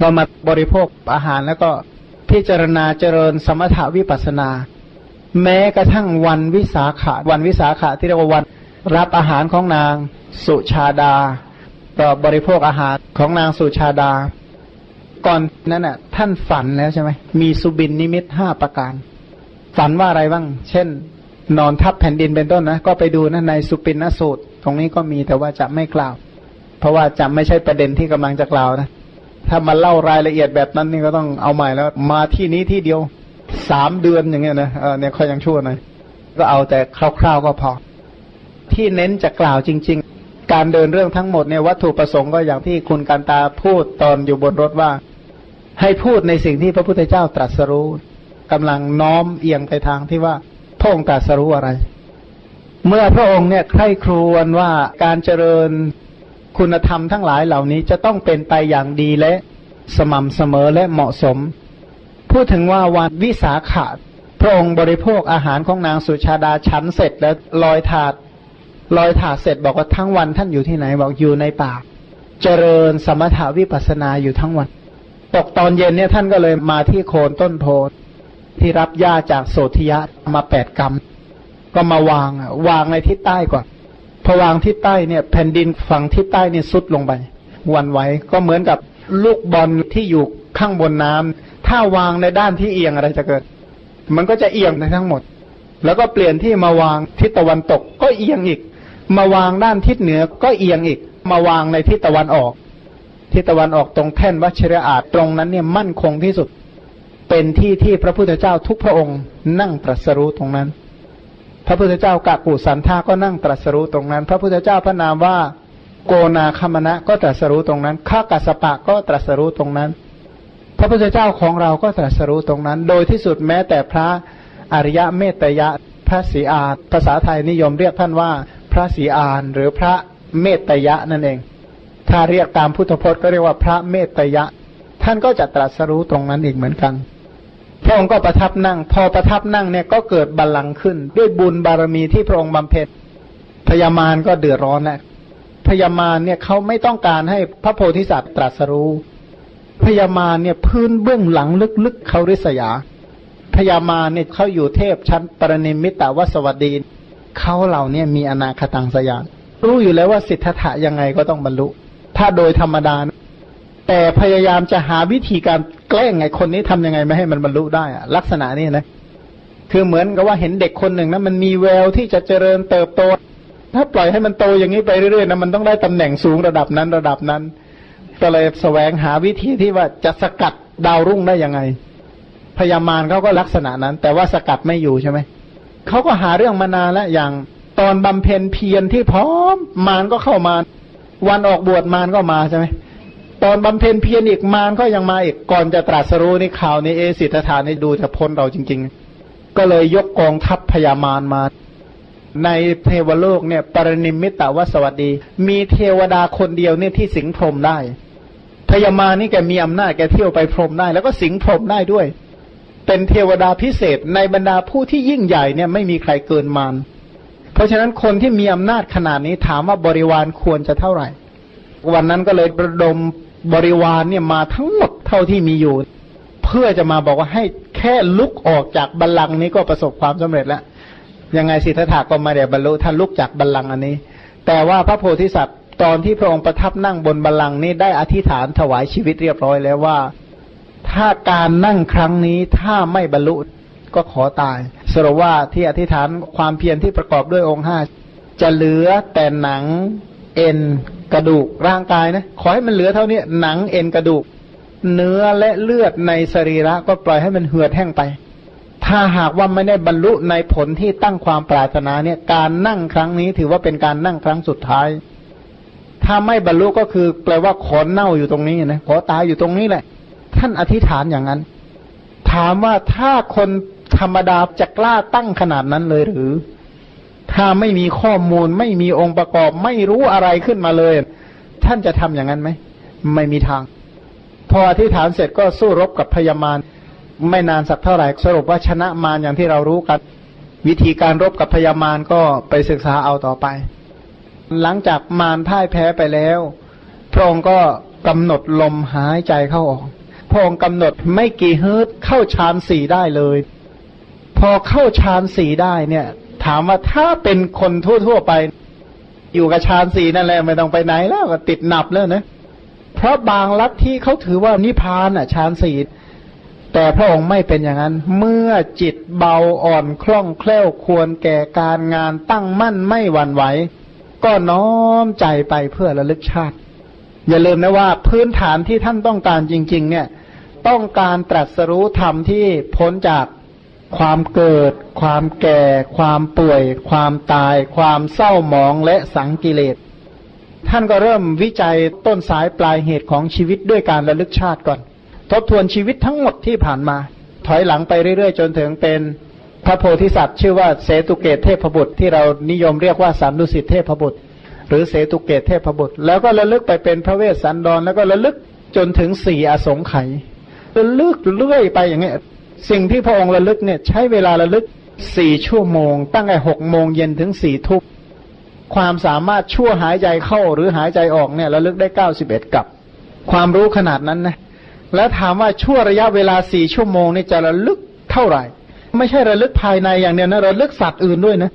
เรามาบริโภคอาหารแล้วก็พิจารณาเจริญสมถาวิปัสนา แม้กระทั่งวันวิสาขะวันวิสาขะที่เรียกว่าวันรับอาหารของนางสุชาดาก็บริโภคอาหารของนางสุชาดา ก่อนนั้นน่ะ ท่านฝันแล้วใช่ไหมมีสุบินนิมิตห้าประการ ฝันว่าอะไรบ้าง เช่น นอนทับแผ่นดินเป็นต้นนะ ก็ไปดูนะในสุปินนสูตร ตรงนี้ก็มีแต่ว่าจะไม่กล่าว เพราะว่าจะไม่ใช่ประเด็นที่กำลังจะกล่าวนะ ถ้ามาเล่ารายละเอียดแบบนั้นนี่ก็ต้องเอาใหม่แล้ว มาที่นี้ที่เดียวสามเดือนอย่างเงี้ยนะเออเนี่ยเขายังชั่วหน่อยก็เอาแต่คร่าวๆก็พอ ที่เน้นจะกล่าวจริง ๆ การเดินเรื่องทั้งหมดเนี่ยวัตถุประสงค์ก็อย่างที่คุณการตาพูดตอนอยู่บนรถว่า ให้พูดในสิ่งที่พระพุทธเจ้าตรัสรู้กำลังน้อมเอียงไปทางที่ว่าพระองค์ตรัสรู้อะไร เมื่อพระองค์เนี่ยใคร่ครวญว่าการเจริญ คุณธรรมทั้งหลายเหล่านี้จะต้องเป็นไปอย่างดีและสม่ำเสมอและเหมาะสม พูดถึงว่าวันวิสาขะพระองค์บริโภคอาหารของนางสุชาดาชั้นเสร็จแล้วลอยถาดลอยถาดเสร็จบอกว่าทั้งวันท่านอยู่ที่ไหนบอกอยู่ในป่า เจริญสมถาวิปัสนาอยู่ทั้งวัน ตกตอนเย็นเนี่ยท่านก็เลยมาที่โคนต้นโพที่รับหญ้าจากโสธิยะมาแปดกรรมก็มาวางวางในทิศใต้ก่อน พอวางทิศใต้เนี่ยแผ่นดินฝั่งทิศใต้เนี่ยซุดลงไปวันไหวก็เหมือนกับลูกบอลที่อยู่ข้างบนน้ำถ้าวางในด้านที่เอียงอะไรจะเกิด มันก็จะเอียงในทั้งหมด แล้วก็เปลี่ยนที่มาวางทิศตะวันตกก็เอียงอีก มาวางด้านทิศเหนือก็เอียงอีก มาวางในทิศตะวันออกทิศตะวันออกตรงแท่นวัชระอาจตรงนั้นเนี่ยมั่นคงที่สุด เป็นที่ที่พระพุทธเจ้าทุกพระองค์นั่งตรัสรู้ตรงนั้น พระพุทธเจ้ากากุสันธาก็นั่งตรัสรู้ตรงนั้น พระพุทธเจ้าพระนามว่าโกนาคมณะก็ตรัสรู้ตรงนั้นข้ากัสปะก็ตรัสรู้ตรงนั้น พระพุทธเจ้าของเราก็ตรัสรู้ตรงนั้น โดยที่สุดแม้แต่พระอริยะเมตยะพระศรีอาภาษาไทยนิยมเรียกท่านว่าพระศรีอานหรือพระเมตยะนั่นเอง ถ้าเรียกตามพุทธพจน์ก็เรียกว่าพระเมตยะ ท่านก็จะตรัสรู้ตรงนั้นอีกเหมือนกัน พระองค์ก็ประทับนั่ง พอประทับนั่งเนี่ยก็เกิดบัลลังก์ขึ้น ด้วยบุญบารมีที่พระองค์บำเพ็ญพญามารก็เดือดร้อนแล้วพญามารเนี่ยเขาไม่ต้องการให้พระโพธิสัตว์ตรัสรู้พญามารเนี่ยพื้นเบื้องหลังลึกๆเขาริษยาพญามารเนี่ยเขาอยู่เทพชั้นปรนิมิตาวสวัสดีเขาเหล่านี้มีอนาคตังสยานรู้อยู่แล้วว่าสิทธะยังไงก็ต้องบรรลุ ถ้าโดยธรรมดา แต่พยายามจะหาวิธีการแกล้งไงคนนี้ทำยังไงไม่ให้มันบรรลุได้อะลักษณะนี้นะ คือเหมือนกับว่าเห็นเด็กคนหนึ่งนะมันมีแววที่จะเจริญเติบโต ถ้าปล่อยให้มันโตอย่างนี้ไปเรื่อยๆนะมันต้องได้ตำแหน่งสูงระดับนั้นระดับนั้น ก็เลยแสวงหาวิธีที่ว่าจะสกัดดาวรุ่งได้ยังไง พยามารเขาก็ลักษณะนั้น แต่ว่าสกัดไม่อยู่ใช่ไหมเขาก็หาเรื่องมานานแล้วอย่างตอนบำเพ็ญเพียรที่พร้อมมารก็เข้ามา วันออกบวชมารก็มาใช่ไหม ตอนบำเพ็ญเพียรอีกมารก็ยังมาอีกก่อนจะตรัสรู้ในข่าวนี้เอสิทธานี่ดูจะพ้นเราจริง ๆ ก็เลยยกกองทัพพญามารมา ในเทวโลกเนี่ยปรนิมิตตวสวัสดี มีเทวดาคนเดียวเนี่ยที่สิงพรมได้พญามารนี่แกมีอำนาจแกเที่ยวไปพรมได้ แล้วก็สิงพรมได้ด้วย เป็นเทวดาพิเศษในบรรดาผู้ที่ยิ่งใหญ่เนี่ยไม่มีใครเกินมารเพราะฉะนั้นคนที่มีอำนาจขนาดนี้ถามว่าบริวารควรจะเท่าไหร่ วันนั้นก็เลยประดม บริวารเนี่ยมาทั้งหมดเท่าที่มีอยู่ เพื่อจะมาบอกว่าให้แค่ลุกออกจากบัลลังก์นี้ก็ประสบความสำเร็จแล้วยังไงสิทธัตถะก็มาเดี๋ยวบรรลุท่านลุกจากบัลลังก์อันนี้ แต่ว่าพระโพธิสัตว์ตอนที่พระองค์ประทับนั่งบนบัลลังก์นี้ได้อธิษฐานถวายชีวิตเรียบร้อยแล้วว่า ถ้าการนั่งครั้งนี้ถ้าไม่บรรลุก็ขอตาย สรุปว่าที่อธิษฐานความเพียรที่ประกอบด้วยองค์ห้าจะเหลือแต่หนัง เอ็นกระดูกร่างกายนะขอให้มันเหลือเท่านี้หนังเอ็นกระดูก เนื้อและเลือดในสรีระก็ปล่อยให้มันเหือดแห้งไป ถ้าหากว่าไม่ได้บรรลุในผลที่ตั้งความปรารถนาเนี่ยการนั่งครั้งนี้ถือว่าเป็นการนั่งครั้งสุดท้าย ถ้าไม่บรรลุก็คือแปลว่าขอเน่าอยู่ตรงนี้นะขอตายอยู่ตรงนี้แหละ ท่านอธิษฐานอย่างนั้น ถามว่าถ้าคนธรรมดาจะกล้าตั้งขนาดนั้นเลยหรือ ถ้าไม่มีข้อมูลไม่มีองค์ประกอบไม่รู้อะไรขึ้นมาเลย ท่านจะทำอย่างนั้นไหม ไม่มีทาง พออธิษฐานเสร็จก็สู้รบกับพญามารไม่นานสักเท่าไหร่สรุปว่าชนะมารอย่างที่เรารู้กัน วิธีการรบกับพญามารก็ไปศึกษาเอาต่อไป หลังจากมารพ่ายแพ้ไปแล้วพระองค์ก็กำหนดลมหายใจเข้าออกพระองค์กำหนดไม่กี่เฮิร์ตเข้าฌานสี่ได้เลย พอเข้าฌานสี่ได้เนี่ย ถามว่าถ้าเป็นคนทั่วๆไป อยู่กับฌานสี่นั่นแหละไม่ต้องไปไหนแล้วก็ติดหนับแล้วนะ เพราะบางลัทธิเขาถือว่านิพานอะฌานสี่แต่พระองค์ไม่เป็นอย่างนั้น เมื่อจิตเบาอ่อนคล่องแคล่วควรแก่การงานตั้งมั่นไม่หวั่นไหว ก็น้อมใจไปเพื่อระลึกชาติ อย่าลืมนะว่าพื้นฐานที่ท่านต้องการจริง ๆ เนี่ย ต้องการตรัสรู้ธรรมที่พ้นจาก ความเกิด ความแก่ ความป่วย ความตาย ความเศร้าหมองและสังกิเลส ท่านก็เริ่มวิจัยต้นสายปลายเหตุของชีวิตด้วยการระลึกชาติก่อน ทบทวนชีวิตทั้งหมดที่ผ่านมา ถอยหลังไปเรื่อยๆ จนถึงเป็นพระโพธิสัตว์ชื่อว่าเสตุเกตเทพบุตรที่เรานิยมเรียกว่าสันดุสิตเทพบุตร หรือเสตุเกตเทพบุตร แล้วก็ระลึกไปเป็นพระเวสสันดรแล้วก็ระลึกจนถึงสี่อสงไขยระลึกเรื่อยไปอย่างเงี้ย สิ่งที่พระองค์ระลึกเนี่ยใช้เวลาระลึกสี่ชั่วโมง ตั้งแต่หกโมงเย็นถึงสี่ทุ่มความสามารถชั่วหายใจเข้าหรือหายใจออกเนี่ยระลึกได้เก้าสิบเอ็ดกับ ความรู้ขนาดนั้นนะแล้วถามว่าชั่วระยะเวลาสี่ชั่วโมงนี่จะระลึกเท่าไหร่ ไม่ใช่ระลึกภายในอย่างเดียวนะระลึกสัตว์อื่นด้วยนะ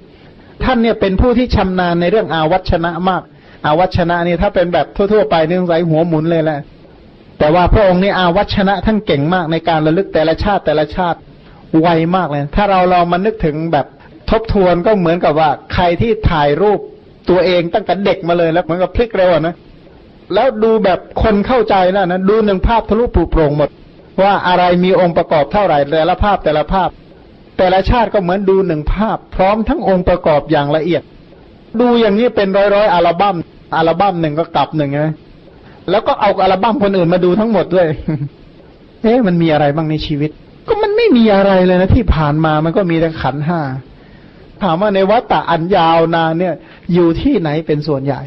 ท่านเนี่ยเป็นผู้ที่ชำนาญในเรื่องอาวัชนะมาก อาวัชนะนี่ถ้าเป็นแบบทั่ว ๆ ไปนี่สงสัยหัวหมุนเลยแหละ แต่ว่าพระองค์นี่อาวัชนะท่านเก่งมากในการระลึกแต่ละชาติแต่ละชาติไวมากเลย ถ้าเราลองมานึกถึงแบบทบทวนก็เหมือนกับว่าใครที่ถ่ายรูปตัวเองตั้งแต่เด็กมาเลยแล้วเหมือนกับพลิกเร็วนะแล้วดูแบบคนเข้าใจแล้วนะดูหนึ่งภาพทะลุปลุโปร่งหมด ว่าอะไรมีองค์ประกอบเท่าไหร่แต่ละภาพแต่ละภาพ แต่ละชาติก็เหมือนดูหนึ่งภาพ พร้อมทั้งองค์ประกอบอย่างละเอียด ดูอย่างนี้เป็นร้อยร้อยอัลบั้มอัลบั้มหนึ่งก็กลับหนึ่งนะ แล้วก็เอาอัลบั้มคนอื่นมาดูทั้งหมดด้วย เอ๊ะมันมีอะไรบ้างในชีวิต ก็มันไม่มีอะไรเลยนะที่ผ่านมามันก็มีแต่ขันห้าถามว่าในวัฏฏะอันยาวนานเนี่ย อยู่ที่ไหนเป็นส่วนใหญ่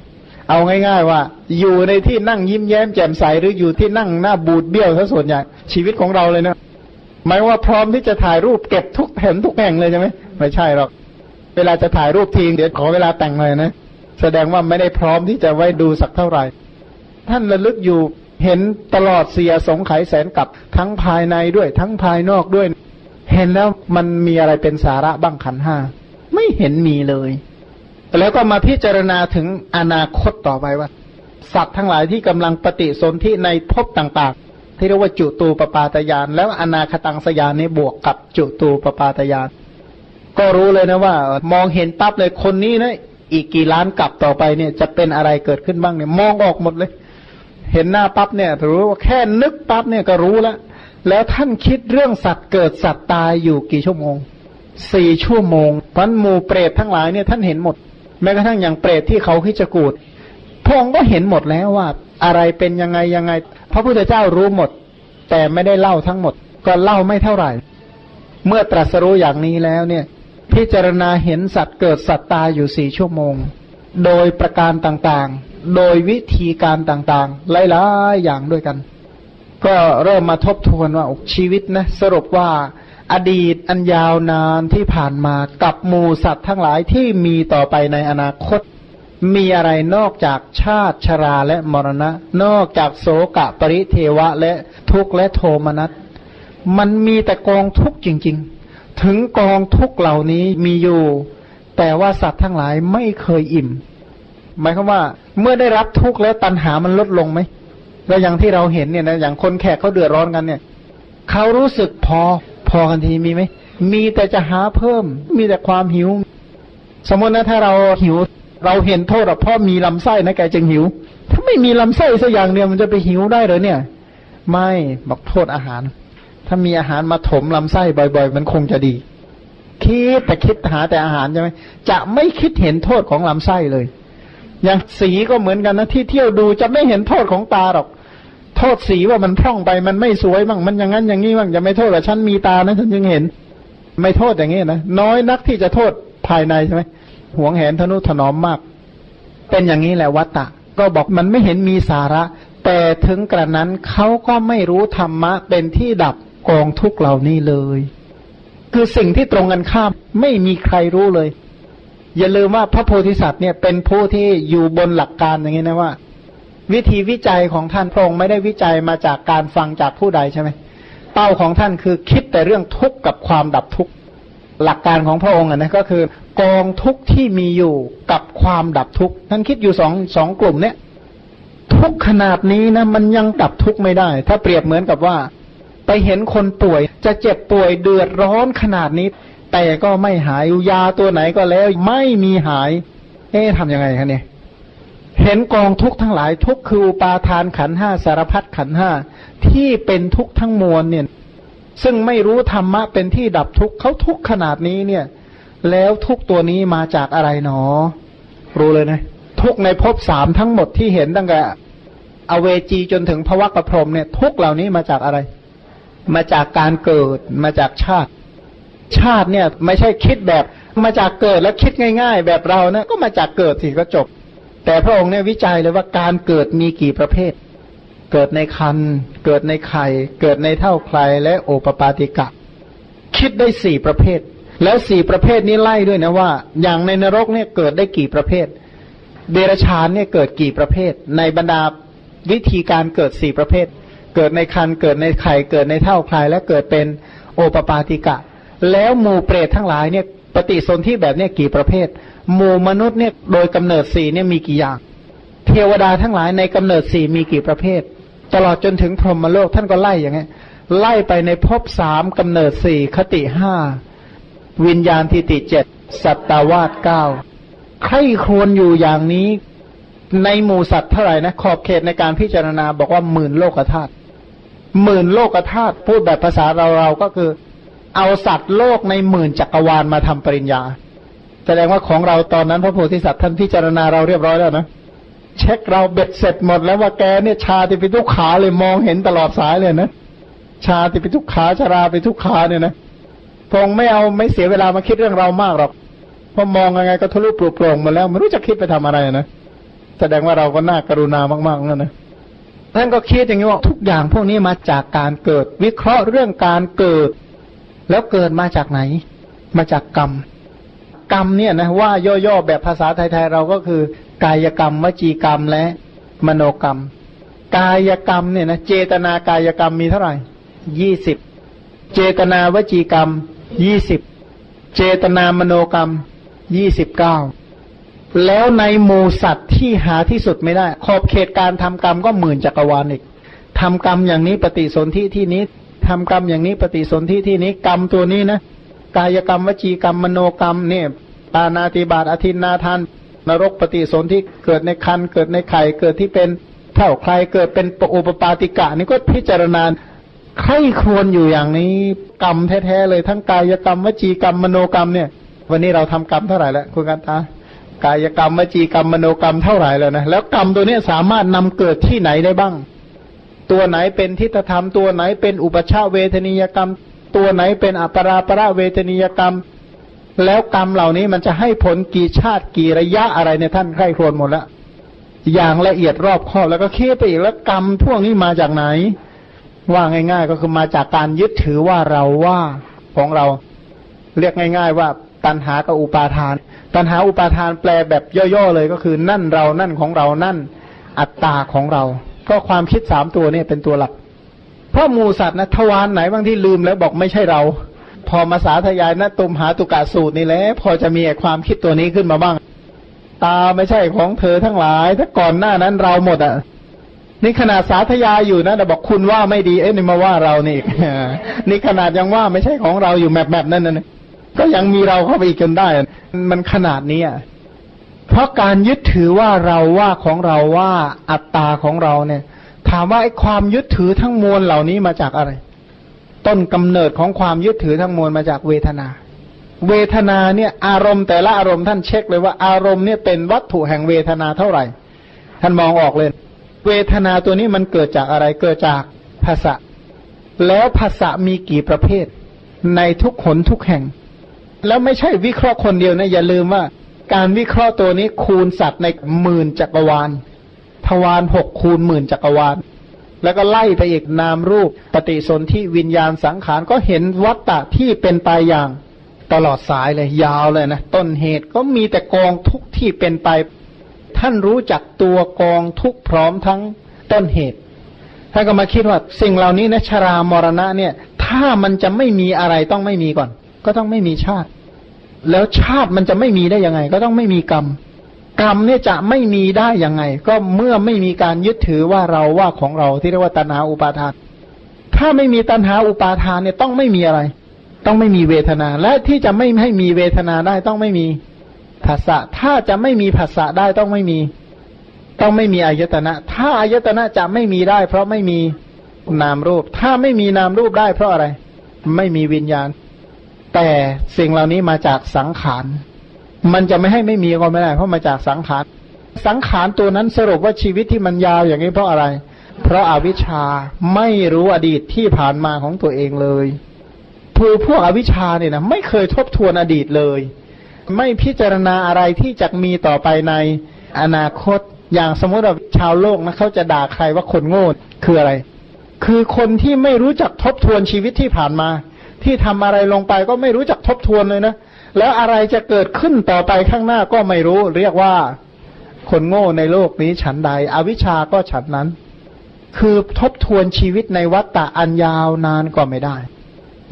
เอาง่าย ๆ ว่า อยู่ในที่นั่งยิ้มแย้มแจ่มใสหรืออยู่ที่นั่งหน้าบูดเบี้ยวซะส่วนใหญ่ ชีวิตของเราเลยนะหมายว่าพร้อมที่จะถ่ายรูปเก็บทุกแห่งทุกแห่งเลยใช่ไหมไม่ใช่หรอก เวลาจะถ่ายรูปทีเดี๋ยวขอเวลาแต่งเลยนะ แสดงว่าไม่ได้พร้อมที่จะไว้ดูสักเท่าไหร่ ท่านระลึกอยู่เห็นตลอดเสียสงไขแสนกับทั้งภายในด้วย ทั้งภายนอกด้วย เห็นแล้วมันมีอะไรเป็นสาระบ้างขันห้าไม่เห็นมีเลย แล้วก็มาพิจารณาถึงอนาคตต่อไปว่า สัตว์ทั้งหลายที่กำลังปฏิสนธิในภพต่างๆ ที่เรียกว่าจุตูปปาตยาน แล้วอนาคตังสยานนี้บวกกับจุตูปปาตยาน ก็รู้เลยนะว่า มองเห็นปั๊บเลยคนนี้นะอีกกี่ล้านกลับต่อไปเนี่ยจะเป็นอะไรเกิดขึ้นบ้างเนี่ยมองออกหมดเลย เห็นหน้าปั๊บเนี่ยรู้ว่าแค่นึกปั๊บเนี่ยก็รู้แล้วแล้วท่านคิดเรื่องสัตว์เกิดสัตว์ตายอยู่กี่ชั่วโมงสี่ชั่วโมงพันหมู่เปรตทั้งหลายเนี่ยท่านเห็นหมด แม้กระทั่งอย่างเปรตที่เขาคิจกูดพองค์ก็เห็นหมดแล้วว่า อะไรเป็นยังไงยังไง พระพุทธเจ้ารู้หมด แต่ไม่ได้เล่าทั้งหมด ก็เล่าไม่เท่าไหร่ เมื่อตรัสรู้อย่างนี้แล้วเนี่ย พิจารณาเห็นสัตว์เกิดสัตว์ตายอยู่สี่ชั่วโมง โดยประการต่างๆ โดยวิธีการต่างๆ หลายๆอย่างด้วยกัน ก็เริ่มมาทบทวนว่าชีวิตนะ สรุปว่าอดีตอันยาวนานที่ผ่านมากับหมูสัตว์ทั้งหลายที่มีต่อไปในอนาคต มีอะไรนอกจากชาติชราและมรณะ นอกจากโสกะปริเทวะและทุกข์และโทมนัสมันมีแต่กองทุกข์จริง ๆ ถึงกองทุกข์เหล่านี้มีอยู่ แต่ว่าสัตว์ทั้งหลายไม่เคยอิ่ม หมายความว่าเมื่อได้รับทุกข์แล้วตัณหามันลดลงไหมแล้วอย่างที่เราเห็นเนี่ยนะอย่างคนแขกเขาเดือดร้อนกันเนี่ยเขารู้สึกพอพอกันทีมีไหมมีแต่จะหาเพิ่ม มีแต่ความหิว สมมตินะถ้าเราหิว เราเห็นโทษเพราะมีลำไส้นะแกจึงหิว ถ้าไม่มีลำไส้สักอย่างเดียมันจะไปหิวได้หรือเนี่ย ไม่บอกโทษอาหาร ถ้ามีอาหารมาถมลำไส้บ่อยๆ มันคงจะดี คิดแต่คิดหาแต่อาหารใช่ไหมจะไม่คิดเห็นโทษของลำไส้เลย อย่างสีก็เหมือนกันนะที่เที่ยวดูจะไม่เห็นโทษของตาหรอก โทษสีว่ามันพร่องไปมันไม่สวยบ้างมันอย่างนั้นอย่างนี้บ้างจะไม่โทษแต่ฉันมีตานะฉันยังเห็น ไม่โทษอย่างนี้นะน้อยนักที่จะโทษภายในใช่ไหมหวงแหนทนุถนอมมาก เป็นอย่างนี้แหละวัตตะ ก็บอกมันไม่เห็นมีสาระ แต่ถึงกระนั้นเขาก็ไม่รู้ธรรมะ เป็นที่ดับกองทุกเหล่านี้เลย คือสิ่งที่ตรงกันข้ามไม่มีใครรู้เลย อย่าลืมว่าพระโพธิสัตว์เนี่ยเป็นผู้ที่อยู่บนหลักการอย่างนี้นะว่า วิธีวิจัยของท่านพระองค์ไม่ได้วิจัยมาจากการฟังจากผู้ใดใช่ไหมเป้าของท่านคือคิดแต่เรื่องทุกข์กับความดับทุกข์หลักการของพระองค์นะก็คือกองทุกข์ที่มีอยู่กับความดับทุกข์ท่านคิดอยู่สองสองกลุ่มเนี้ยทุกขนาดนี้นะมันยังดับทุกข์ไม่ได้ ถ้าเปรียบเหมือนกับว่า ไปเห็นคนป่วยจะเจ็บป่วยเดือดร้อนขนาดนี้ แต่ก็ไม่หายยาตัวไหนก็แล้ว ไม่มีหาย เอ๊ะทำยังไงคะเนี่ยเห็นกองทุกข์ทั้งหลายทุกคืออุปาทานขันห้าสารพัดขันห้าที่เป็นทุกข์ทั้งมวลเนี่ย ซึ่งไม่รู้ธรรมะเป็นที่ดับทุกข์เขาทุกข์ขนาดนี้เนี่ย แล้วทุกตัวนี้มาจากอะไรหนอ รู้เลยนะ ทุกในภพสามทั้งหมดที่เห็นตั้งแต่อเวจีจนถึงภวะกระพรมเนี่ย ทุกเหล่านี้มาจากอะไร มาจากการเกิดมาจากชาติ ชาติเนี่ยไม่ใช่คิดแบบมาจากเกิดแล้วคิดง่าย ๆ แบบเรานะก็มาจากเกิดสิก็จบ แต่พระองค์เนี่ยวิจัยเลยว่าการเกิดมีกี่ประเภท เกิดในคันเกิดในไข่เกิดในเท่าใครและโอปปาติกะ คิดได้สี่ประเภท แล้วสี่ประเภทนี้ไล่ด้วยนะว่า อย่างในนรกเนี่ยเกิดได้กี่ประเภท เดรชานเนี่ยเกิดกี่ประเภท ในบรรดาวิธีการเกิดสี่ประเภท เกิดในคันเกิดในไข่เกิดในเท่าใครและเกิดเป็นโอปปาติกะ แล้วหมู่เปรตทั้งหลายเนี่ยปฏิสนธิแบบเนี้ยกี่ประเภท หมู่มนุษย์เนี่ยโดยกำเนิดสี่เนี่ยมีกี่อย่าง เทวดาทั้งหลายในกำเนิดสี่มีกี่ประเภท ตลอดจนถึงพรหมโลกท่านก็ไล่อย่างเงี้ยไล่ไปในภพสามกำเนิดสี่คติห้าวิญญาณทิติเจ็ดสัตตาวาสเก้าใครควรอยู่อย่างนี้ในหมู่สัตว์เท่าไหร่นะขอบเขตในการพิจารณาบอกว่าหมื่นโลกธาตุหมื่นโลกธาตุพูดแบบภาษาเราเราก็คือ เอาสัตว์โลกในหมื่นจักรวาลมาทำปริญญา แสดงว่าของเราตอนนั้นพระโพธิสัตว์ท่านพิจารณาเราเรียบร้อยแล้วนะ เช็คเราเบ็ดเสร็จหมดแล้วว่าแกเนี่ยชาติปิทุกขาเลยมองเห็นตลอดสายเลยนะชาติปิทุกขาชาราปิทุกขาเนี่ยนะพงไม่เอาไม่เสียเวลามาคิดเรื่องเรามากหรอกพอมองยังไงก็ทะลุปลุกโปร่งมาแล้วไม่รู้จะคิดไปทำอะไรนะแสดงว่าเราก็น่ากรุณามากๆนั่นนะท่านก็คิดอย่างนี้ว่าทุกอย่างพวกนี้มาจากการเกิด วิเคราะห์เรื่องการเกิด แล้วเกิดมาจากไหน มาจากกรรม กรรมเนี่ยนะว่าย่อๆแบบภาษาไทยๆเราก็คือ กายกรรมวจีกรรมและมโนกรรม กายกรรมเนี่ยนะเจตนากายกรรมมีเท่าไหร่ยี่สิบเจตนาวจีกรรมยี่สิบเจตนามโนกรรมยี่สิบเก้าแล้วในหมูสัตว์ที่หาที่สุดไม่ได้ ขอบเขตการทำกรรมก็หมื่นจักรวาลอีกทำกรรมอย่างนี้ปฏิสนธิที่นี้ ทำกรรมอย่างนี้ปฏิสนธิที่นี้กรรมตัวนี้นะกายกรรมวจีกรรมมโนกรรมเนี่ยปานาติบาตอธินนาทาน นรกปฏิสนที่เกิดในคันเกิดในไข่เกิดที่เป็นเท่าใครเกิดเป็นปุปปาติกะนี่ก็พิจารณาใครควรอยู่อย่างนี้กรรมแท้ๆเลยทั้งกายกรรมวจีกรรมมโนกรรมเนี่ย วันนี้เราทำกรรมเท่าไหร่แล้วคุณกันตากายกรรมวจีกรรมมโนกรรมเท่าไหร่แล้วนะแล้วกรรมตัวนี้สามารถนำเกิดที่ไหนได้บ้าง ตัวไหนเป็นทิฏฐธรรม ตัวไหนเป็นอุปชาเวทนิยกรรม ตัวไหนเป็นอัปราประเวทนิยกรรม แล้วกรรมเหล่านี้มันจะให้ผลกี่ชาติกี่ระยะอะไรเนี่ยท่านใครครวญหมดแล้วอย่างละเอียดรอบคอบแล้วก็คิดไปอีกแล้วกรรมพวกนี้มาจากไหน ว่าง่าย ๆ ก็คือมาจากการยึดถือว่าเราว่าของเรา เรียกง่าย ๆ ว่าตัณหากับอุปาทาน ตัณหาอุปาทานแปลแบบย่อๆเลยก็คือนั่นเรานั่นของเรานั่นอัตตาของเรา ก็ความคิดสามตัวนี่เป็นตัวหลัก เพราะหมูสัตว์นะทวารไหนบางที่ลืมแล้วบอกไม่ใช่เรา พอมาสาธยายนะตุมหาตุกาสูตรนี่แหละพอจะมีความคิดตัวนี้ขึ้นมาบ้าง ตาไม่ใช่ของเธอทั้งหลาย ถ้าก่อนหน้านั้นเราหมดอะนี่ขนาดสาธยายอยู่นะแต่บอกคุณว่าไม่ดีเอ้ยนี่มาว่าเรานี่นี่ขนาดยังว่าไม่ใช่ของเราอยู่แบบแบบนั้นนะก็ยังมีเราเข้าไปอีกจนได้ มันขนาดนี้อะ เพราะการยึดถือว่าเราว่าของเราว่าอัตตาของเราเนี่ย ถามว่าไอ้ความยึดถือทั้งมวลเหล่านี้มาจากอะไร ต้นกำเนิดของความยึดถือทั้งมวลมาจากเวทนา เวทนาเนี่ย อารมณ์แต่ละอารมณ์ท่านเช็คเลยว่าอารมณ์เนี่ยเป็นวัตถุแห่งเวทนาเท่าไหร่ ท่านมองออกเลย เวทนาตัวนี้มันเกิดจากอะไรเกิดจากภาษะแล้วภาษะมีกี่ประเภท ในทุกขนทุกแห่ง แล้วไม่ใช่วิเคราะห์คนเดียวนะอย่าลืมว่า การวิเคราะห์ตัวนี้คูณสัตว์ในหมื่นจักรวาลทวารหกคูณหมื่นจักรวาล แล้วก็ไล่ไปอีกนามรูป ปฏิสนธิวิญญาณสังขารก็เห็นวัตตะที่เป็นไปอย่างตลอดสายเลยยาวเลยนะ ต้นเหตุก็มีแต่กองทุกที่เป็นไป ท่านรู้จักตัวกองทุกพร้อมทั้งต้นเหตุท่านก็มาคิดว่า สิ่งเหล่านี้นะชรามรณะเนี่ย ถ้ามันจะไม่มีอะไรต้องไม่มีก่อน ก็ต้องไม่มีชาติ แล้วชาติมันจะไม่มีได้ยังไง ก็ต้องไม่มีกรรม กรรมเนี่ยจะไม่มีได้ยังไง ก็เมื่อไม่มีการยึดถือว่าเราว่าของเราที่เรียกว่าตัณหาอุปาทาน ถ้าไม่มีตัณหาอุปาทานเนี่ยต้องไม่มีอะไร ต้องไม่มีเวทนา และที่จะไม่ให้มีเวทนาได้ต้องไม่มีภาษะถ้าจะไม่มีภาษะได้ต้องไม่มี ต้องไม่มีอายตนะ ถ้าอายตนะจะไม่มีได้ เพราะไม่มีนามรูป ถ้าไม่มีนามรูปได้เพราะอะไร ไม่มีวิญญาณ แต่สิ่งเหล่านี้มาจากสังขาร มันจะไม่ให้ไม่มีก็ไม่ได้ เพราะมาจากสังขาร สังขารตัวนั้นสรุปว่าชีวิตที่มันยาวอย่างนี้เพราะอะไร เพราะอาวิชชาไม่รู้อดีตที่ผ่านมาของตัวเองเลยคือพวกอวิชชาเนี่ยนะไม่เคยทบทวนอดีตเลย ไม่พิจารณาอะไรที่จะมีต่อไปในอนาคตอย่างสมมติว่าชาวโลกนะเขาจะด่าใครว่าคนโง่คืออะไร คือคนที่ไม่รู้จักทบทวนชีวิตที่ผ่านมา ที่ทำอะไรลงไปก็ไม่รู้จักทบทวนเลยนะ แล้วอะไรจะเกิดขึ้นต่อไปข้างหน้าก็ไม่รู้ เรียกว่าคนโง่ในโลกนี้ฉันใด อวิชาก็ฉันนั้น คือทบทวนชีวิตในวัฏฏะอันยาวนานก็ไม่ได้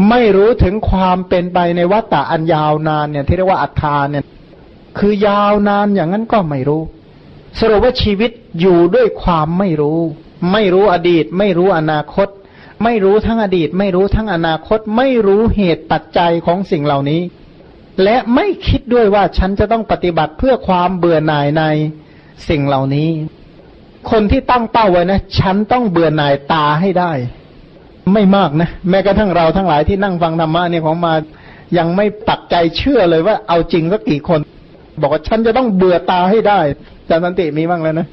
ไม่รู้ถึงความเป็นไปในวัฏฏะอันยาวนานเนี่ยที่เรียกว่าอัฏฐานเนี่ย คือยาวนานอย่างนั้นก็ไม่รู้ สรุปว่าชีวิตอยู่ด้วยความไม่รู้ ไม่รู้อดีต ไม่รู้อนาคต ไม่รู้ทั้งอดีต ไม่รู้ทั้งอนาคต ไม่รู้เหตุปัจจัยของสิ่งเหล่านี้ และไม่คิดด้วยว่าฉันจะต้องปฏิบัติเพื่อความเบื่อหน่ายในสิ่งเหล่านี้ คนที่ตั้งเป้าไว้นะ ฉันต้องเบื่อหน่ายตาให้ได้ ไม่มากนะ แม้กระทั่งเราทั้งหลายที่นั่งฟังธรรมะเนี่ยของมา ยังไม่ปักใจเชื่อเลยว่าเอาจริงสักกี่คน บอกว่าฉันจะต้องเบื่อตาให้ได้จันสันติมีบ้างแล้วนะ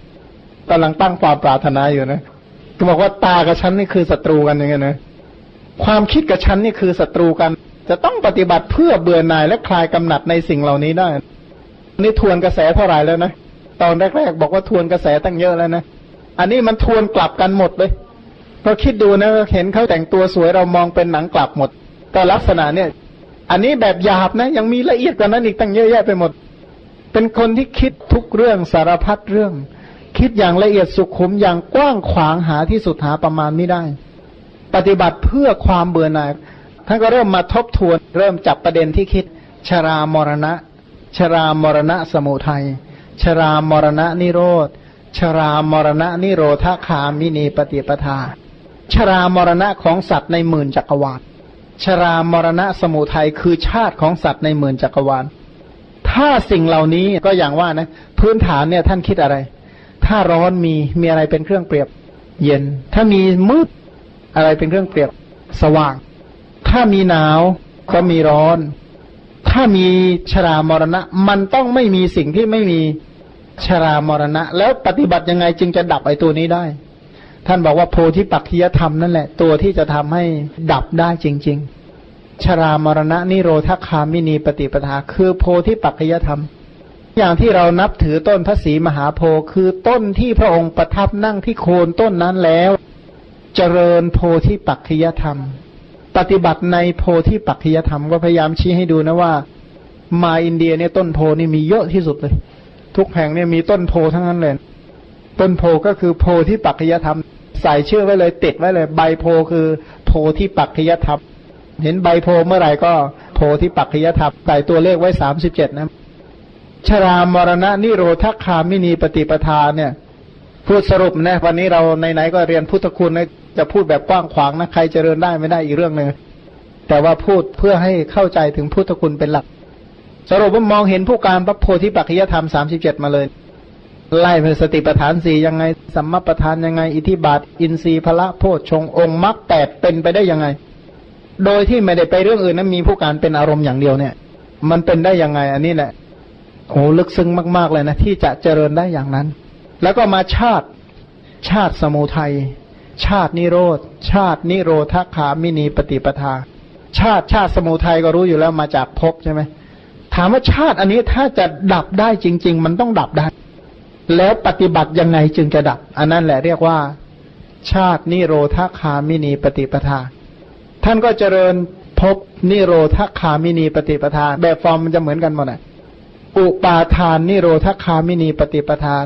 กำลังตั้งความปรารถนาอยู่นะ ก็บอกว่าตากับฉันนี่คือศัตรูกันอย่างเงี้ยนะความคิดกับฉันนี่คือศัตรูกัน จะต้องปฏิบัติเพื่อเบื่อหน่ายและคลายกำหนัดในสิ่งเหล่านี้ได้ นี่ทวนกระแสเท่าไหร่แล้วนะตอนแรกๆบอกว่าทวนกระแสตั้งเยอะแล้วนะอันนี้มันทวนกลับกันหมดเลยก็คิดดูนะเห็นเขาแต่งตัวสวยเรามองเป็นหนังกลับหมดก็ลักษณะเนี่ย อันนี้แบบหยาบนะ ยังมีละเอียดกว่านั้นอีกตั้งเยอะแยะไปหมด เป็นคนที่คิดทุกเรื่องสารพัดเรื่อง คิดอย่างละเอียดสุขุมอย่างกว้างขวางหาที่สุดหาประมาณไม่ได้ ปฏิบัติเพื่อความเบื่อหน่าย ท่านก็เริ่มมาทบทวน เริ่มจับประเด็นที่คิด ชรามรณะ ชรามรณะสมุทัย ชรามรณะนิโรธ ชรามรณะนิโรธคามินีปฏิปทา ชรามรณะของสัตว์ในหมื่นจักรวาล ชรามรณะสมุทัยคือชาติของสัตว์ในหมื่นจักรวาล ถ้าสิ่งเหล่านี้ก็อย่างว่านะ พื้นฐานเนี่ยท่านคิดอะไร ถ้าร้อนมีมีอะไรเป็นเครื่องเปรียบ เย็น ถ้ามีมืดอะไรเป็นเครื่องเปรียบสว่าง ถ้ามีหนาวก็มีร้อน ถ้ามีชรามรณะ มันต้องไม่มีสิ่งที่ไม่มีชรามรณะ แล้วปฏิบัติยังไงจึงจะดับไอ้ตัวนี้ได้ ท่านบอกว่าโพธิปักขิยธรรมนั่นแหละ ตัวที่จะทำให้ดับได้จริง ๆ ชรามรณะนิโรธคามินีปฏิปทา คือโพธิปักขิยธรรม อย่างที่เรานับถือต้นพระศรีมหาโพธิ์คือต้นที่พระองค์ประทับนั่งที่โคนต้นนั้นแล้ว เจริญโพธิปักขิยธรรม ปฏิบัติในโพธิปักขิยธรรมก็พยายามชี้ให้ดูนะว่า มาอินเดียเนี่ยต้นโพนี่มีเยอะที่สุดเลย ทุกแห่งเนี่ยมีต้นโพทั้งนั้นเลยต้นโพก็คือโพที่ปักขยธรรม ใส่ชื่อไว้เลยติดไว้เลย ใบโพคือโพที่ปักขยธรรม เห็นใบโพเมื่อไหร่ก็โพที่ปักขยธรรมใส่ตัวเลขไว้สามสิบเจ็ดนะ ชรามรณะนิโรธคามินีปฏิปทาเนี่ยพูดสรุปนะวันนี้เราไหนๆก็เรียนพุทธคุณจะพูดแบบกว้างขวางนะใครเจริญได้ไม่ได้อีกเรื่องหนึ่งแต่ว่าพูดเพื่อให้เข้าใจถึงพุทธคุณเป็นหลัก สรุปว่ามองเห็นผู้การพระโพธิปักขยธรรมสามสิบเจ็ดมาเลยไล่เป็นสติปัฏฐานสี่ยังไงสัมมาปัฏฐานยังไง อิทิบาท อินทรีย์พละโพชฌงองค์มรรคแปดเป็นไปได้ยังไง โดยที่ไม่ได้ไปเรื่องอื่นนั้นมีผู้การเป็นอารมณ์อย่างเดียวเนี่ย มันเป็นได้ยังไง อันนี้แหละ โอ้ลึกซึ้งมาก ๆ เลยนะ ที่จะเจริญได้อย่างนั้น แล้วก็มาชาติชาติสมุทัยชาตินิโรธ ชาตินิโรธขามินีปฏิปทา ชาติชาติสมุทัยก็รู้อยู่แล้วมาจากภพใช่ไหมถามว่าชาติอันนี้ถ้าจะดับได้จริง ๆ มันต้องดับได้ แล้วปฏิบัติยังไงจึงจะดับ อันนั้นแหละเรียกว่า ชาตินิโรธคามินีปฏิปทา ท่านก็เจริญภพนิโรธคามินีปฏิปทา แบบฟอร์มมันจะเหมือนกันหมดอะ อุปาทานนิโรธคามินีปฏิปทา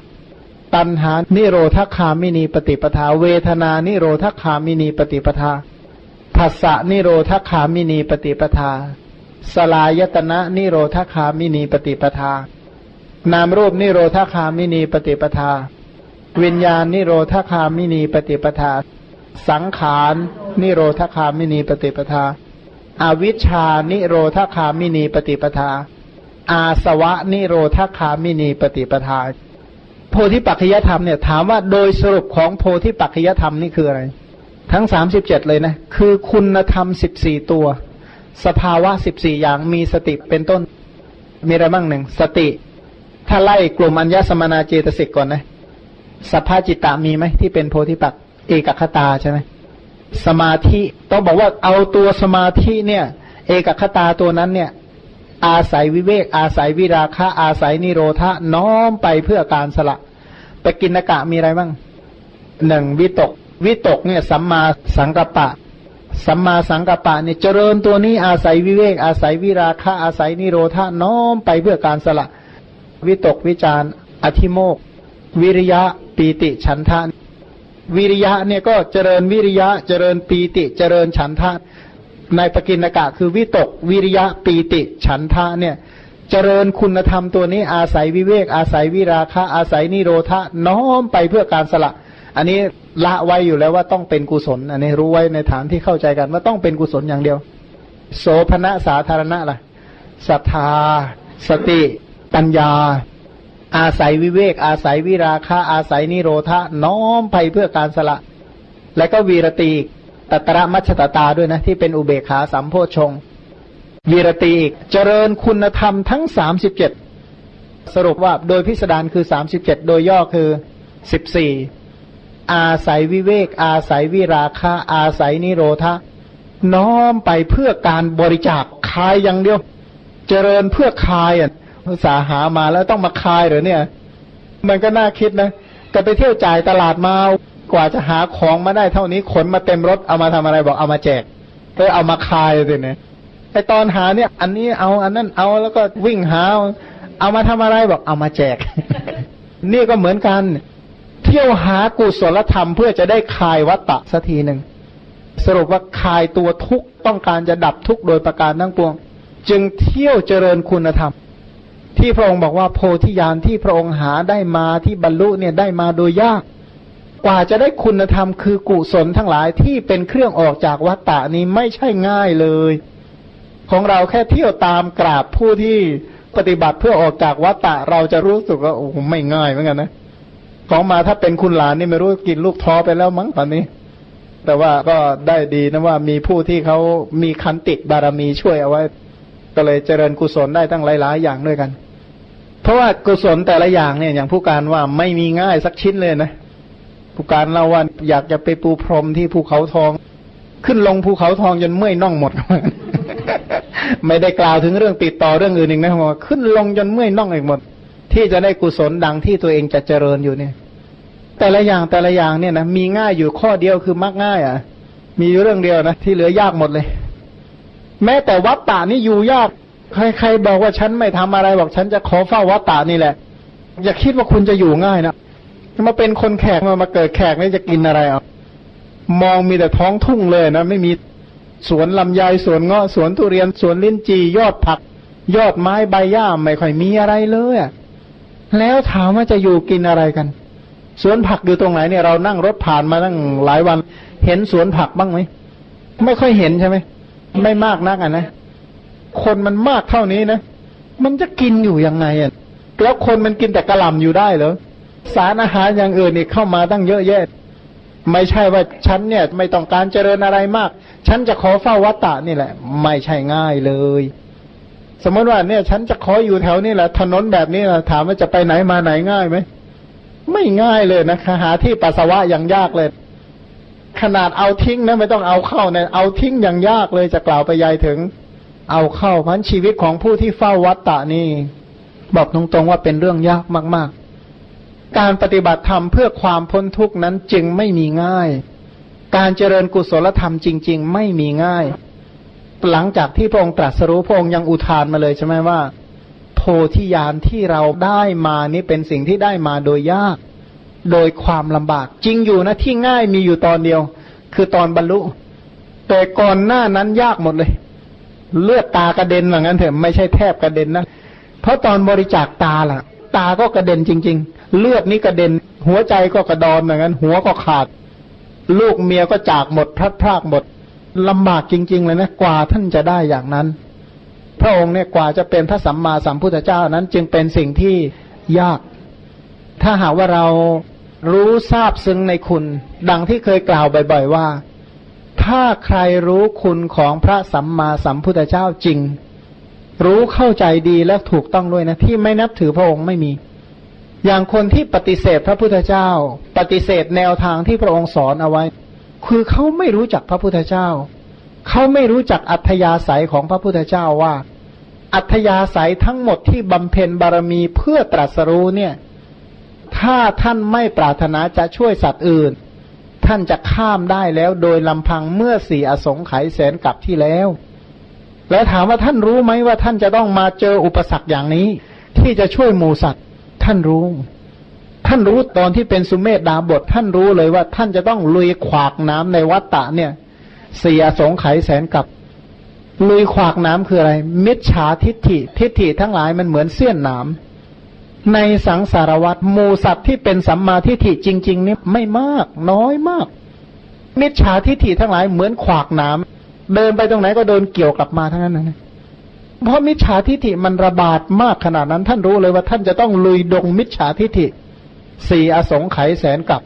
ตัณหานิโรธคามินีปฏิปทา เวทนานิโรธคามินีปฏิปทาผัสสะนิโรธคามินีปฏิปทา สฬายตนะนิโรธคามินีปฏิปทา นามรูปนิโรธคามินีปฏิปทา วิญญาณนิโรธคามินีปฏิปทา สังขารนิโรธคามินีปฏิปทา อวิชชานิโรธคามินีปฏิปทา อาสวะนิโรธคามินีปฏิปทา โพธิปักขิยธรรมเนี่ยถามว่าโดยสรุปของโพธิปักขิยธรรมนี่คืออะไร ทั้งสามสิบเจ็ดเลยนะ คือคุณธรรมสิบสี่ตัว สภาวะสิบสี่อย่างมีสติเป็นต้น มีอะไรบ้างหนึ่งสติ ถ้าไล่กลุ่มอัญญสมนาเจตสิกก่อนนะสภาจิตตามีไหมที่เป็นโพธิปักเอกคตาใช่ไหมสมาธิต้องบอกว่าเอาตัวสมาธิเนี่ย เอกคตาตัวนั้นเนี่ย อาศัยวิเวก อาศัยวิราคะ อาศัยนิโรธะน้อมไปเพื่อการสละไปกินกะมีอะไรบ้างหนึ่งวิตก วิตกเนี่ยสัมมาสังกปะ สัมมาสังกปะเนี่ยเจริญตัวนี้อาศัยวิเวก อาศัยวิราคะ อาศัยนิโรธาน้อมไปเพื่อการสละ วิตกวิจารอธิโมก วิริยะปีติฉันทาวิริยะเนี่ยก็เจริญวิริยะ เจริญปีติ เจริญฉันทะ ในปกิณกะคือวิตกวิริยะปีติ ฉันทะเนี่ย เจริญคุณธรรมตัวนี้อาศัยวิเวก อาศัยวิราคะ อาศัยนิโรธาน้อมไปเพื่อการสละ อันนี้ละไว้อยู่แล้วว่าต้องเป็นกุศล อันนี้รู้ไว้ในฐานที่เข้าใจกันว่าต้องเป็นกุศลอย่างเดียว โสภณะสาธารณะล่ะศรัทธา สติ ปัญญา อาศัยวิเวก อาศัยวิราคะ อาศัยนิโรธาน้อมไปเพื่อการสละ และก็วีรตี ตัตระมัชตตาด้วยนะ ที่เป็นอุเบกขาสัมโพชงวีรตีอีก เจริญคุณธรรมทั้งสามสิบเจ็ดสรุปว่าโดยพิสดารคือสามสิบเจ็ดโดยย่อคือสิบสี่อาศัยวิเวก อาศัยวิราคะ อาศัยนิโรธะน้อมไปเพื่อการบริจาคคายอย่างเดียว เจริญเพื่อคายอะภาษาหามาแล้วต้องมาคายเหรอเนี่ย มันก็น่าคิดนะ ก็ไปเที่ยวจ่ายตลาดมา กว่าจะหาของมาได้เท่านี้ขนมาเต็มรถเอามาทำอะไรบอกเอามาแจกเออเอามาคายเลยเนี่ยไอตอนหาเนี่ย อันนี้เอาอันนั้นเอาแล้วก็วิ่งหา เอามาทำอะไรบอกเอามาแจก นี่ก็เหมือนกัน เที่ยวหากุศลธรรมเพื่อจะได้คายวัตตะสักทีหนึ่งสรุปว่าคายตัวทุกต้องการจะดับทุกโดยประการทั้งปวง จึงเที่ยวเจริญคุณธรรม ที่พระองค์บอกว่าโพธิญาณที่พระองค์หาได้มาที่บรรลุเนี่ยได้มาโดยยาก กว่าจะได้คุณธรรมคือกุศลทั้งหลายที่เป็นเครื่องออกจากวัตตะนี้ไม่ใช่ง่ายเลย ของเราแค่เที่ยวตามกราบผู้ที่ปฏิบัติเพื่อออกจากวัตตะเราจะรู้สึกว่าโอ้ไม่ง่ายเหมือนกันนะของมาถ้าเป็นคุณหลานนี่ไม่รู้กินลูกท้อไปแล้วมั้งตอนนี้ แต่ว่าก็ได้ดีนะว่ามีผู้ที่เขามีคันติบารมีช่วยเอาไว้ ก็เลยเจริญกุศลได้ตั้งหลาย ๆ อย่างด้วยกัน เพราะว่ากุศลแต่ละอย่างเนี่ยอย่างผู้การว่าไม่มีง่ายสักชิ้นเลยนะ ผู้การเล่าว่าอยากจะไปปูพรมที่ภูเขาทอง ขึ้นลงภูเขาทองจนเมื่อยน่องหมด ไม่ได้กล่าวถึงเรื่องติดต่อเรื่องอื่นอีกนะว่าขึ้นลงจนเมื่อยน่องอีกหมด ที่จะได้กุศลดังที่ตัวเองจะเจริญอยู่เนี่ย แต่ละอย่างแต่ละอย่างเนี่ยนะมีง่ายอยู่ข้อเดียวคือมักง่าย อะ มีเรื่องเดียวนะที่เหลือยากหมดเลย แม้แต่วัดตานี่อยู่ยาก ใครๆบอกว่าฉันไม่ทำอะไรบอกฉันจะขอเฝ้าวัดตานี่แหละ อย่าคิดว่าคุณจะอยู่ง่ายนะ มาเป็นคนแขกมามาเกิดแขกนี่จะกินอะไรอะมองมีแต่ท้องทุ่งเลยนะ ไม่มีสวนลำไยสวนเงาะสวนทุเรียนสวนลิ้นจียอดผัก ยอดไม้ใบหญ้าไม่ค่อยมีอะไรเลยแล้วถามว่าจะอยู่กินอะไรกันสวนผักอยู่ตรงไหนเนี่ยเรานั่งรถผ่านมาตั้งหลายวัน เห็นสวนผักบ้างไหมไม่ค่อยเห็นใช่ไหมไม่มากนักอะนะคนมันมากเท่านี้นะมันจะกินอยู่ยังไงอะแล้วคนมันกินแต่กระหล่ำอยู่ได้เหรอ สารอาหารอย่างอื่นนี่เข้ามาตั้งเยอะแยะ ไม่ใช่ว่าฉันเนี่ยไม่ต้องการเจริญอะไรมาก ฉันจะขอเฝ้าวัตตะนี่แหละ ไม่ใช่ง่ายเลย สมมติว่าเนี่ย ฉันจะขออยู่แถวนี้แหละ ถนนแบบนี้นะถามว่าจะไปไหนมาไหนง่ายไหมไม่ง่ายเลยนะคะหาที่ปัสสาวะอย่างยากเลย ขนาดเอาทิ้งนะไม่ต้องเอาเข้าเนี่ยเอาทิ้งอย่างยากเลยจะกล่าวไปยายถึง เอาเข้าพันชีวิตของผู้ที่เฝ้าวัดตะนี่ บอกตรงๆว่าเป็นเรื่องยากมากๆ การปฏิบัติธรรมเพื่อความพ้นทุกข์นั้นจึงไม่มีง่าย การเจริญกุศลธรรมจริง ๆ ไม่มีง่าย หลังจากที่พระองค์ตรัสรู้พระองค์ยังอุทานมาเลยใช่ไหมว่า โพธิญาณที่เราได้มานี้เป็นสิ่งที่ได้มาโดยยาก โดยความลำบากจริงอยู่นะที่ง่ายมีอยู่ตอนเดียว คือตอนบรรลุ แต่ก่อนหน้านั้นยากหมดเลย เลือดตากระเด็นอย่างนั้นเถอะไม่ใช่แทบกระเด็นนะเพราะตอนบริจาคตาล่ะ ตาก็กระเด็นจริง ๆ เลือดนี้กระเด็น หัวใจก็กระดอนอย่างนั้นหัวก็ขาด ลูกเมียก็จากหมดพลัดพรากหมดลำบากจริง ๆ เลยนะกว่าท่านจะได้อย่างนั้น พระองค์เนี่ยกว่าจะเป็นพระสัมมาสัมพุทธเจ้านั้นจึงเป็นสิ่งที่ยาก ถ้าหากว่าเรารู้ทราบซึ้งในคุณ ดังที่เคยกล่าวบ่อย ๆ ว่า ถ้าใครรู้คุณของพระสัมมาสัมพุทธเจ้าจริง รู้เข้าใจดีและถูกต้องด้วยนะ ที่ไม่นับถือพระองค์ไม่มี อย่างคนที่ปฏิเสธพระพุทธเจ้า ปฏิเสธแนวทางที่พระองค์สอนเอาไว้ คือเขาไม่รู้จักพระพุทธเจ้า เขาไม่รู้จักอัธยาศัยของพระพุทธเจ้าว่า อัธยาศัยทั้งหมดที่บำเพ็ญบารมีเพื่อตรัสรู้เนี่ย ถ้าท่านไม่ปรารถนาจะช่วยสัตว์อื่น ท่านจะข้ามได้แล้วโดยลำพังเมื่อสี่อสงไขยแสนกลับที่แล้ว แล้วถามว่าท่านรู้ไหมว่าท่านจะต้องมาเจออุปสรรคอย่างนี้ ที่จะช่วยหมูสัตว์ ท่านรู้ ท่านรู้ตอนที่เป็นสุเมธดาบท ท่านรู้เลยว่าท่านจะต้องลุยขวากน้ำในวัฏฏะเนี่ยเสียสงไขแสนกับลุยขวากน้ำคืออะไร มิจฉาทิฏฐิ ทิฏฐิทั้งหลายมันเหมือนเสี้ยนน้ำในสังสารวัตรมูสัตว์ที่เป็นสัมมาทิฏฐิจริง ๆ นี่ไม่มาก น้อยมาก มิจฉาทิฏฐิทั้งหลายเหมือนขวากน้ำ เดินไปตรงไหนก็โดนเกี่ยวกลับมาทั้งนั้นนะเพราะมิจฉาทิฏฐิมันระบาดมากขนาดนั้น ท่านรู้เลยว่าท่านจะต้องลุยดงมิจฉาทิฏฐิสี่อสงไขยแสนกับ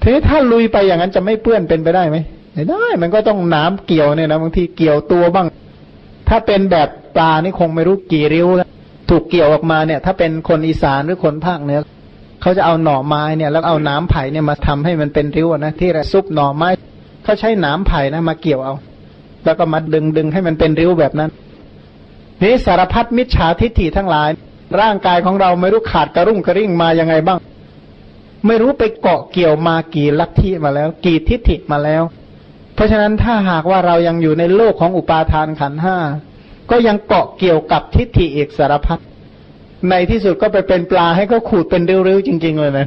ทีนี้ถ้าลุยไปอย่างนั้นจะไม่เปื้อนเป็นไปได้ไหมไม่ได้ มันก็ต้องน้ำเกี่ยวเนี่ยนะบางทีเกี่ยวตัวบ้าง ถ้าเป็นแบบปลานี่คงไม่รู้กี่ริ้วแล้วถูกเกี่ยวออกมาเนี่ย ถ้าเป็นคนอีสานหรือคนภาคเหนือเขาจะเอาหน่อไม้เนี่ย แล้วเอาน้ำไผ่เนี่ยมาทำให้มันเป็นริ้วนะที่ซุปหน่อไม้เขาใช้น้ำไผ่นะมาเกี่ยวเอา แล้วก็มาดึงดึงให้มันเป็นริ้วแบบนั้นนี่สารพัดมิจฉาทิฏฐิทั้งหลาย ร่างกายของเราไม่รู้ขาดกระรุ่งกระริ่งมายังไงบ้าง ไม่รู้ไปเกาะเกี่ยวมากี่ลัทธิมาแล้ว กี่ทิฏฐิมาแล้ว เพราะฉะนั้นถ้าหากว่าเรายังอยู่ในโลกของอุปาทานขันห้าก็ยังเกาะเกี่ยวกับทิฏฐิเอกสารพัดในที่สุดก็ไปเป็นปลาให้เขาขูดเป็นริ้วๆจริง ๆ เลยนะ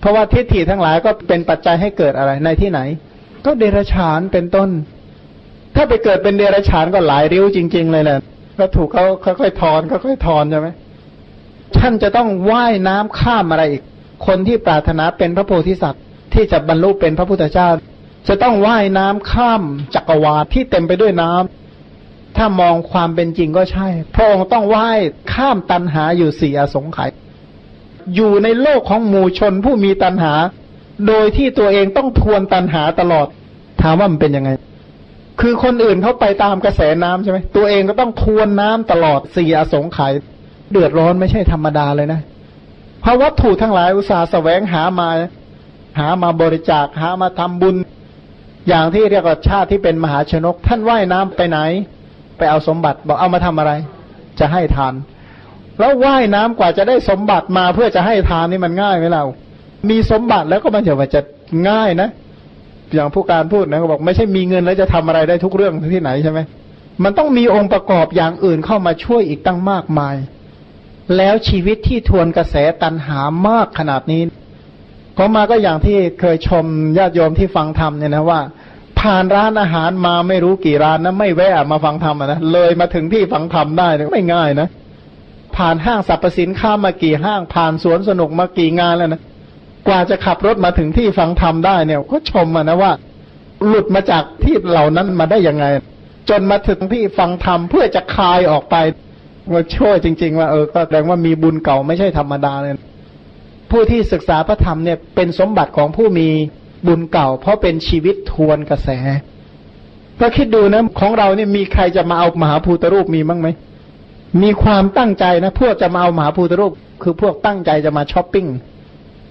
เพราะว่าทิฏฐิทั้งหลายก็เป็นปัจจัยให้เกิดอะไรในที่ไหน ก็เดรัจฉานเป็นต้น ถ้าไปเกิดเป็นเดรัจฉานก็หลายริ้วจริง ๆ เลยแหละก็ถูกเขาค่อยๆทอนค่อยๆทอนใช่ไหมท่านจะต้องว่ายน้ำข้ามอะไรอีก คนที่ปรารถนาเป็นพระโพธิสัตว์ ที่จะบรรลุเป็นพระพุทธเจ้า จะต้องว่ายน้ำข้ามจักรวาลที่เต็มไปด้วยน้ำถ้ามองความเป็นจริงก็ใช่ พระองค์ต้องว่ายข้ามตันหาอยู่สี่อสงไขยอยู่ในโลกของหมู่ชนผู้มีตันหา โดยที่ตัวเองต้องทวนตันหาตลอด ถามว่ามันเป็นยังไง คือคนอื่นเขาไปตามกระแสน้ำใช่ไหมตัวเองก็ต้องทวนน้ำตลอดสี่อสงไขยเดือดร้อนไม่ใช่ธรรมดาเลยนะเพราะวัตถุทั้งหลายอุตสาห์แสวงหามา หามาบริจาคหามาทำบุญ อย่างที่เรียกว่าชาติที่เป็นมหาชนก ท่านว่ายน้ำไปไหน ไปเอาสมบัติบอกเอามาทำอะไร จะให้ทาน แล้วว่ายน้ำกว่าจะได้สมบัติมาเพื่อจะให้ทานนี่มันง่ายไหมเรา มีสมบัติแล้วก็มันจะว่าจะง่ายนะ อย่างผู้การพูดนะเขาบอกไม่ใช่มีเงินแล้วจะทำอะไรได้ทุกเรื่องที่ไหนใช่ไหมมันต้องมีองค์ประกอบอย่างอื่นเข้ามาช่วยอีกตั้งมากมาย แล้วชีวิตที่ทวนกระแสตันหามากขนาดนี้พอมาก็อย่างที่เคยชมญาติโยมที่ฟังธรรมเนี่ยนะว่า ผ่านร้านอาหารมาไม่รู้กี่ร้านนะไม่แวะมาฟังธรรมนะเลยมาถึงที่ฟังธรรมได้ไม่ง่ายนะผ่านห้างสรรพสินค้ามากี่ห้างผ่านสวนสนุกมากี่งานแล้วนะ กว่าจะขับรถมาถึงที่ฟังธรรมได้เนี่ยก็ชมนะว่า หลุดมาจากที่เหล่านั้นมาได้ยังไง จนมาถึงที่ฟังธรรมเพื่อจะคลายออกไปว่าช่วยจริง ๆ ว่าเออก็แสดงว่ามีบุญเก่าไม่ใช่ธรรมดาเลยผู้ที่ศึกษาพระธรรมเนี่ยเป็นสมบัติของผู้มีบุญเก่า เพราะเป็นชีวิตทวนกระแส ก็คิดดูนะของเราเนี่ยมีใครจะมาเอามหาภูตรูปมีมั้งไหมมีความตั้งใจนะพวกจะมาเอามหาภูตรูป คือพวกตั้งใจจะมาช้อปปิ้ง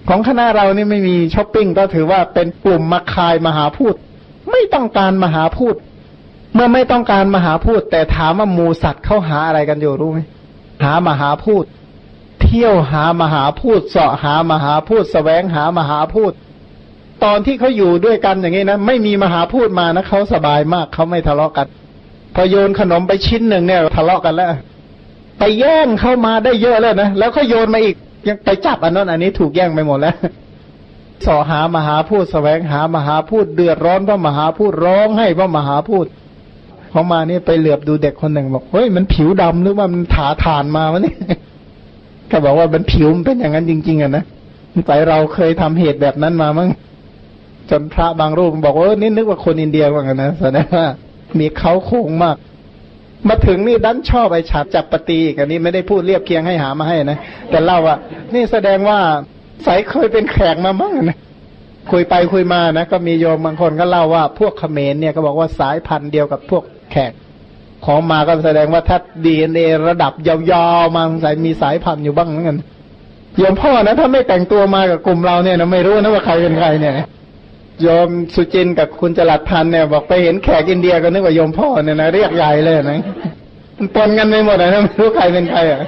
ของคณะเรานี่ไม่มีช้อปปิ้งก็ถือว่าเป็นกลุ่มมาคายมหาพูดไม่ต้องการมหาพูดเมื่อไม่ต้องการมหาพูดแต่ถามว่ามูสัตว์เขาหาอะไรกันอยู่รู้ไหมหามหาพูดเที่ยวหามหาพูดเสาะหามหาพูดสแสวงหามหาพูดตอนที่เขาอยู่ด้วยกันอย่างนี้นะไม่มีมหาพูดมานะเขาสบายมากเขาไม่ทะเลาะกัน พอโยนขนมไปชิ้นหนึ่งเนี่ยทะเลาะกันแล้ว ไปแย่งเข้ามาได้เยอะแล้วนะแล้วก็โยนมาอีก ยังไปจับอันนั้นอันนี้ถูกแย่งไปหมดแล้วสอหามหาพูดแสวงหามหาพูดเดือดร้อนเพราะมหาพูดร้องให้เพราะมหาพูดพอมานี่ไปเหลือบดูเด็กคนหนึ่งบอกเฮ้ยมันผิวดำหรือว่ามันถาฐานมาวะเนี่ยก็บอกว่ามันผิวมันเป็นอย่างนั้นจริง ๆอะนะไปเราเคยทำเหตุแบบนั้นมามั้งจนพระบางรูปบอกว่านี่นึกว่าคนอินเดียว่ากันนะแสดงว่ามีเขาโค้งมาก มาถึงนี่ดันชอบไอ้ฉาบจับปฏิอีกอันนี้ไม่ได้พูดเรียบเคียงให้หามาให้นะ แต่เล่าว่านี่แสดงว่าสายเคยเป็นแขกมามั้งนะคุยไปคุยมานะ ก็มีโยมบางคนก็เล่าว่าพวกเขมรเนี่ยก็บอกว่าสายพันธุ์เดียวกับพวกแขก ของมาก็แสดงว่าถ้าดีเอ็นเอระดับยาวๆมาสงสัยมีสายพันธุ์อยู่บ้างเหมือนกันโยมพ่อนะถ้าไม่แต่งตัวมากับกลุ่มเราเนี่ยนะไม่รู้นะว่าใครเป็นใครเนี่ย ยมสุจินกับคุณจรัดพันเนี่ยบอกไปเห็นแขกอินเดียก็นึกว่าโยมพ่อเนี่ยนะเรียกใหญ่เลยนะมันปนกันไปหมดนะไม่รู้ใครเป็นใครอะ